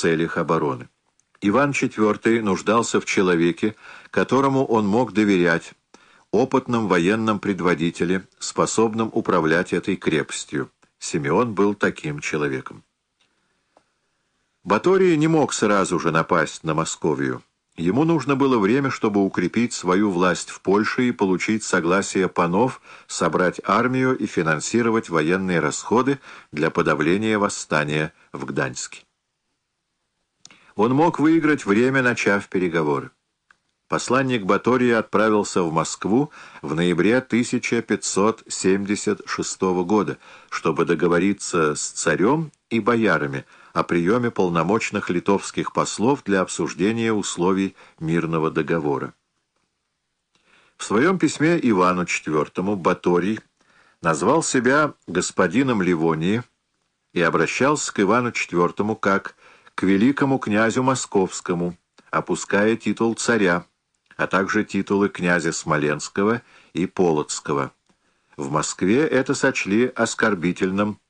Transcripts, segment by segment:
целях обороны. Иван IV нуждался в человеке, которому он мог доверять, опытном военном предводителе, способном управлять этой крепостью. Симеон был таким человеком. Баторий не мог сразу же напасть на Московию. Ему нужно было время, чтобы укрепить свою власть в Польше и получить согласие панов собрать армию и финансировать военные расходы для подавления восстания в Гданьске. Он мог выиграть время, начав переговоры. Посланник Батория отправился в Москву в ноябре 1576 года, чтобы договориться с царем и боярами о приеме полномочных литовских послов для обсуждения условий мирного договора. В своем письме Ивану IV Баторий назвал себя господином Ливонии и обращался к Ивану IV как к великому князю московскому, опуская титул царя, а также титулы князя Смоленского и Полоцкого. В Москве это сочли оскорбительным.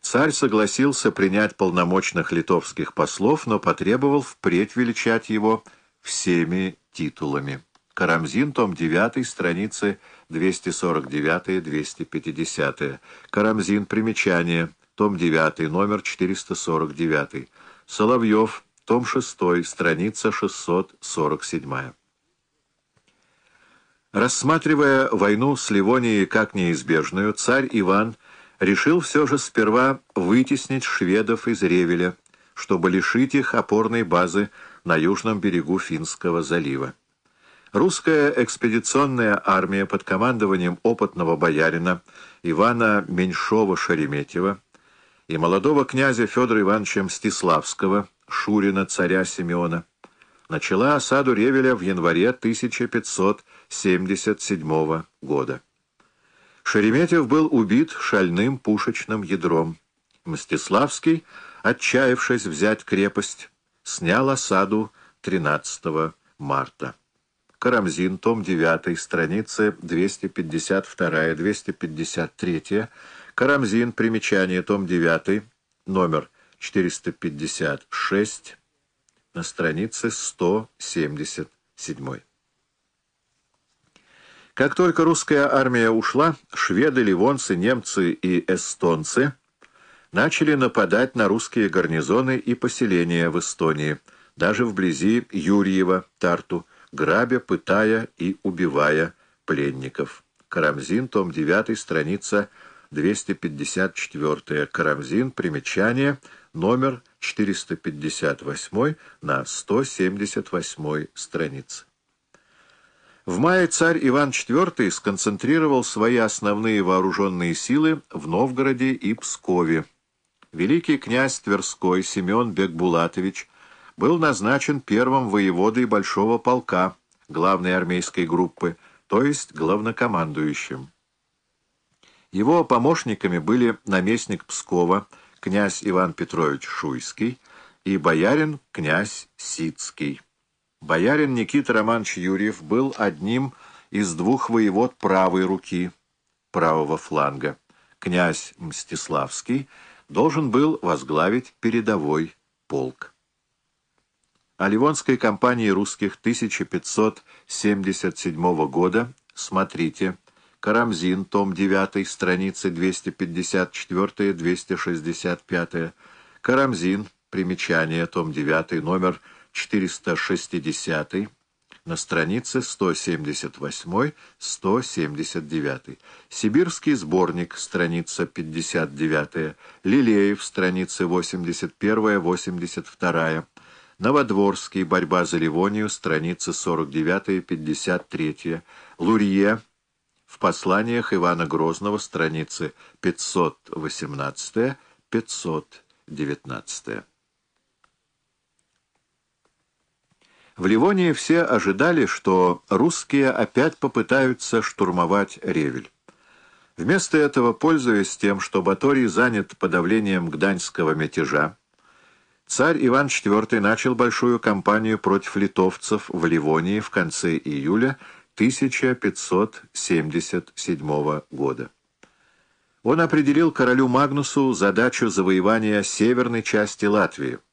Царь согласился принять полномочных литовских послов, но потребовал впредь величать его всеми титулами. Карамзин, том 9, страницы 249-250. Карамзин, примечание, том 9, номер 449. Соловьев, том 6, страница 647. Рассматривая войну с Ливонией как неизбежную, царь Иван решил все же сперва вытеснить шведов из Ревеля, чтобы лишить их опорной базы на южном берегу Финского залива. Русская экспедиционная армия под командованием опытного боярина Ивана Меньшова-Шереметьева и молодого князя Федора Ивановича Мстиславского – Шурина, царя Симеона, начала осаду Ревеля в январе 1577 года. Шереметьев был убит шальным пушечным ядром. Мстиславский, отчаявшись взять крепость, снял осаду 13 марта. Карамзин, том 9, страницы 252-253. Карамзин, примечание, том 9, номер 456 на странице 177. Как только русская армия ушла, шведы, ливонцы, немцы и эстонцы начали нападать на русские гарнизоны и поселения в Эстонии, даже вблизи Юрьева, Тарту, грабя, пытая и убивая пленников. Карамзин, том 9, страница 254. Карамзин, примечание – номер 458 на 178 странице. В мае царь Иван IV сконцентрировал свои основные вооруженные силы в Новгороде и Пскове. Великий князь Тверской Семен Бекбулатович был назначен первым воеводой Большого полка, главной армейской группы, то есть главнокомандующим. Его помощниками были наместник Пскова, князь Иван Петрович Шуйский и боярин князь Сицкий. Боярин Никита Романович Юрьев был одним из двух воевод правой руки, правого фланга. Князь Мстиславский должен был возглавить передовой полк. О Ливонской кампании русских 1577 года смотрите Карамзин, том 9, страницы 254-265. Карамзин, примечание, том 9, номер 460, на странице 178-179. Сибирский сборник, страница 59. Лилеев, страницы 81-82. Новодворский, борьба за Ливонию, страницы 49-53. Лурье, в посланиях Ивана Грозного, страницы 518-519. В Ливонии все ожидали, что русские опять попытаются штурмовать Ревель. Вместо этого, пользуясь тем, что Баторий занят подавлением гданьского мятежа, царь Иван IV начал большую кампанию против литовцев в Ливонии в конце июля 1577 года. Он определил королю Магнусу задачу завоевания северной части Латвии –